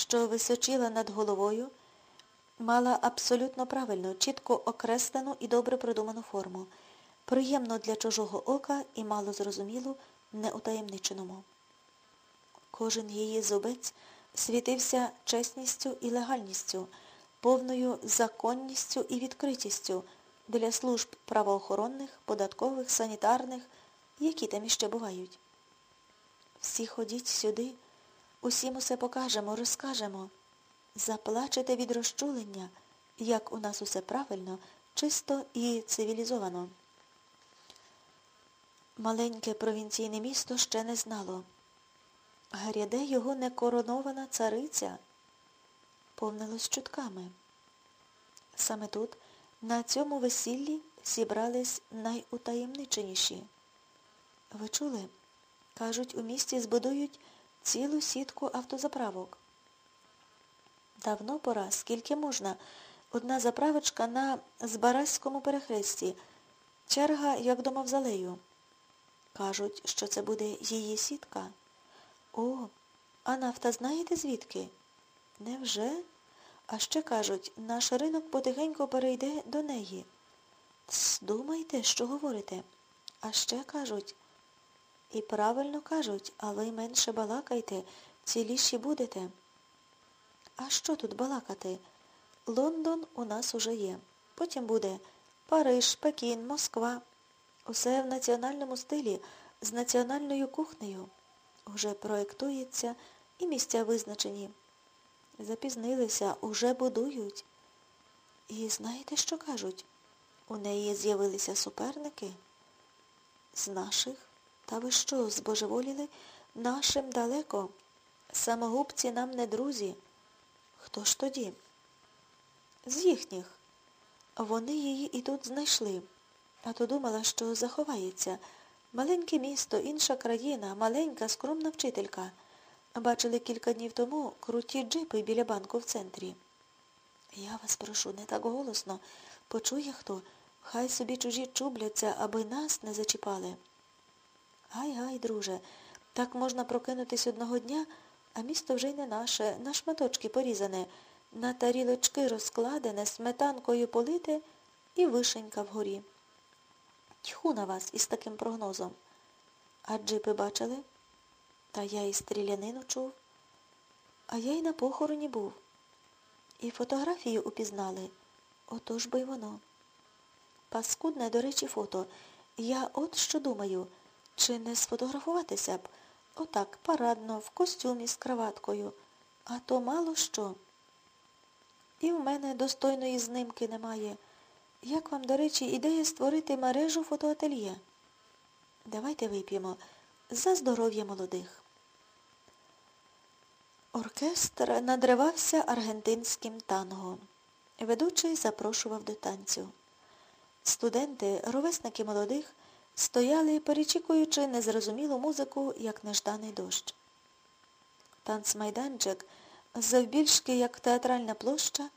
що височила над головою, мала абсолютно правильну, чітко окреслену і добре продуману форму, приємно для чужого ока і мало зрозумілу, неутаємниченому. Кожен її зубець світився чесністю і легальністю, повною законністю і відкритістю для служб правоохоронних, податкових, санітарних, які там іще бувають. Всі ходіть сюди, усім усе покажемо, розкажемо. Заплачете від розчулення, як у нас усе правильно, чисто і цивілізовано. Маленьке провінційне місто ще не знало. Гаряде його некоронована цариця повнилось чутками. Саме тут, на цьому весіллі, зібрались найутаємниченіші. Ви чули? Кажуть, у місті збудують цілу сітку автозаправок. Давно пора, скільки можна. Одна заправочка на Збаразькому перехресті. Черга, як до мавзолею. Кажуть, що це буде її сітка. О, а нафта знаєте звідки? Невже? А ще кажуть, наш ринок потихеньку перейде до неї. Думайте, що говорите. А ще кажуть, і правильно кажуть, а ви менше балакайте, ціліші будете. А що тут балакати? Лондон у нас уже є. Потім буде Париж, Пекін, Москва. Усе в національному стилі, з національною кухнею. Уже проєктується і місця визначені. Запізнилися, уже будують. І знаєте, що кажуть? У неї з'явилися суперники? З наших? Та ви що, збожеволіли? Нашим далеко. Самогубці нам не друзі. Хто ж тоді? З їхніх. Вони її і тут знайшли. А то думала, що заховається. Маленьке місто, інша країна, маленька, скромна вчителька. Бачили кілька днів тому круті джипи біля банку в центрі. Я вас прошу, не так голосно. Почує хто, хай собі чужі чубляться, аби нас не зачіпали. Гай-гай, друже, так можна прокинутись одного дня, а місто вже й не наше, на шматочки порізане, на тарілочки розкладене, сметанкою полите і вишенька вгорі. Тьху на вас із таким прогнозом. А джипи бачили? Та я і стрілянину чув. А я й на похороні був. І фотографію упізнали. Отож би й воно. Паскудне, до речі, фото. Я от що думаю, чи не сфотографуватися б? Отак, парадно, в костюмі з краваткою. А то мало що. І в мене достойної знимки немає. Як вам, до речі, ідея створити мережу фотоательє? Давайте вип'ємо за здоров'я молодих. Оркестр надривався аргентинським танго. Ведучий запрошував до танцю. Студенти, ровесники молодих, стояли, перечікуючи незрозумілу музику, як нежданий дощ. Танцмайданчик, завбільшки, як театральна площа,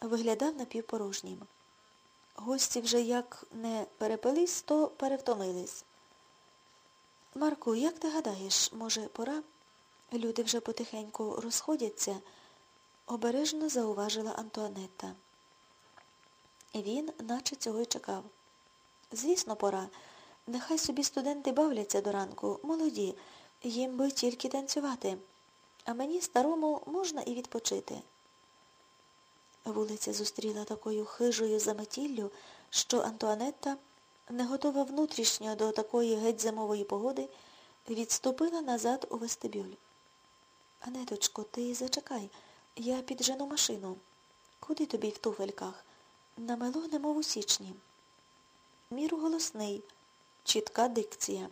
виглядав напівпорожнім. Гості вже як не перепились, то перевтомились. Марку, як ти гадаєш, може, пора? Люди вже потихеньку розходяться, обережно зауважила Антуанетта. Він наче цього й чекав. Звісно, пора. Нехай собі студенти бавляться до ранку, молоді, їм би тільки танцювати, а мені старому можна і відпочити. Вулиця зустріла такою хижою заметіллю, що Антуанетта, не готова внутрішньо до такої геть зимової погоди, відступила назад у вестибюль. Анеточко, ти зачекай, я піджену машину. Куди тобі в туфельках? Намело, немов у січні. Міру голосний, чітка дикція.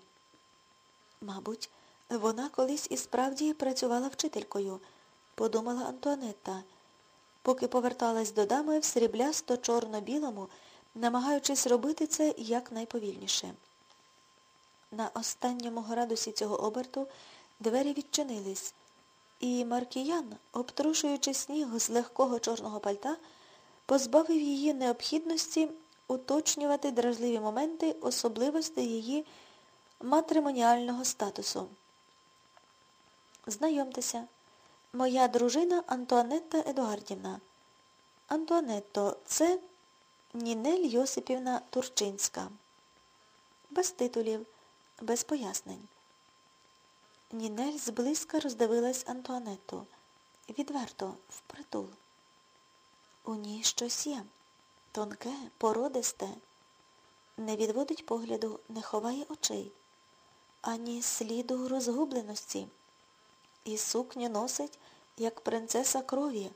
Мабуть, вона колись і справді працювала вчителькою, подумала Антуанетта поки поверталась до дами в сріблясто чорно-білому, намагаючись робити це якнайповільніше. На останньому градусі цього оберту двері відчинились, і Маркіян, обтрушуючи сніг з легкого чорного пальта, позбавив її необхідності уточнювати дражливі моменти особливості її матримоніального статусу. Знайомтеся, Моя дружина Антуанетта Едуардівна. Антуанетто, це Нінель Йосипівна Турчинська. Без титулів, без пояснень. Нінель зблизька роздивилась Антуанетту. Відверто, впритул. У ній щось є. Тонке, породисте. Не відводить погляду, не ховає очей, ані сліду розгубленості. І сукню носить, як принцеса крові,